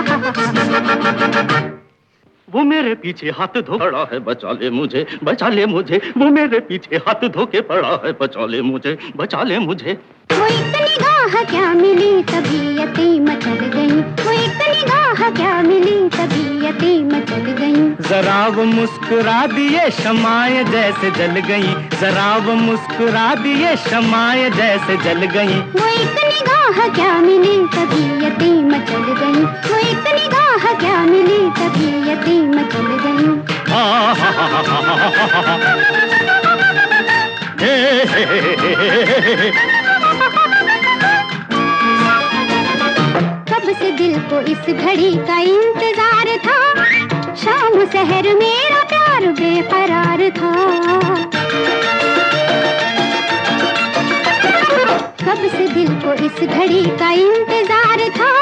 वो मेरे पीछे हाथ धो पड़ा है बचा ले मुझे बचा ले मुझे। वो मेरे पीछे हाथ धो के पड़ा है बचा ले मुझे बचा ले मुझे। वो एक निगाह क्या मिली तबीयतें मचल गई। वो एक निगाह क्या मिली तबीयतें मचल गई। जरा वो मुस्कुरा दिए शमाए जैसे जल गई। जरा वो मुस्कुरा दिए शमाए जैसे जल गई। वो एक निगाह क्या मिली तबीयतें मचल गई वो एक निगाह क्या मिली तबीयतें मचल गई कब से दिल को इस घड़ी का इंतज़ार था? शाम शहर मेरा प्यार बेकरार था। इस घड़ी का इंतज़ार था।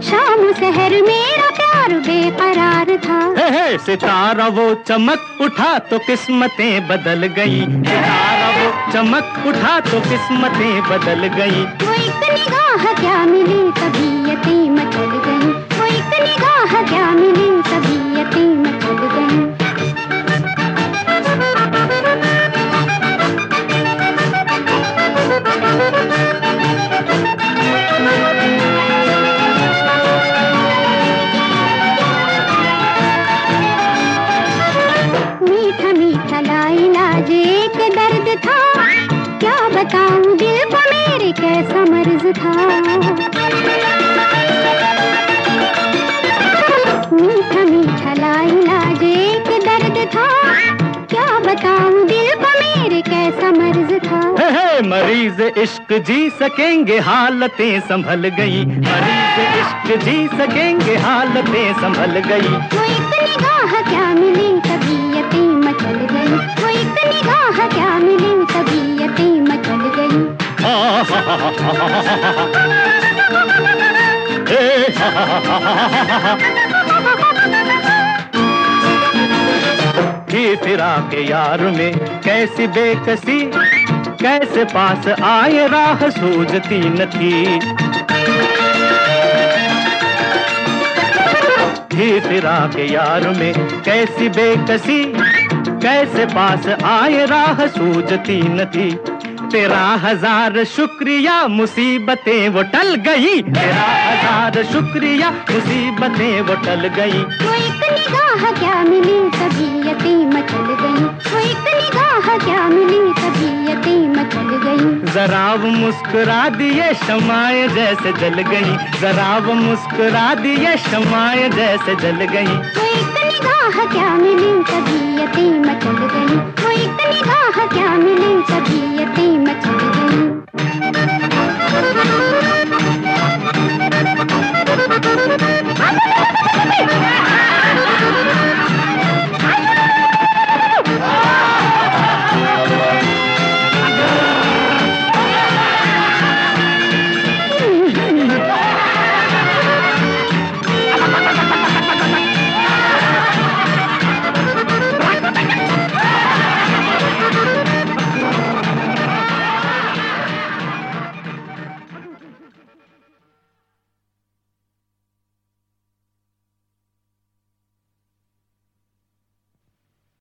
शाम शहर मेरा प्यार बेकरार था। हे हे सितारा वो चमक उठा तो किस्मतें बदल गई। सितारा वो चमक उठा तो किस्मतें बदल गई। वो एक निगाह क्या मिली कभी यतीम चल गई। वो एक निगाह मरीज़ इश्क जी सकेंगे हालतें संभल गई। मरीज़ इश्क जी सकेंगे हालतें संभल गई। निगाह क्या मिली? फिरा के यार में कैसी बेकसी, कैसे पास आए राह सूझती न थी। ये फिरा के यार में कैसी बेकसी, कैसे पास आए राह सूझती न थी। तेरा हज़ार शुक्रिया, मुसीबतें वो टल गई। तेरा हज़ार शुक्रिया, मुसीबतें वो टल गई। वो एक निगाह क्या मिली, तबीयतें मचल गई। वो एक निगाह क्या मिली तभी गई जरा वो मुस्कुरा दिए शमाए जैसे जल गई। जरा वो मुस्कुरा दिए शमाए जैसे जल गई। क्या मिली तबीयतें मचल गई। क्या मिली तबीयतें मचल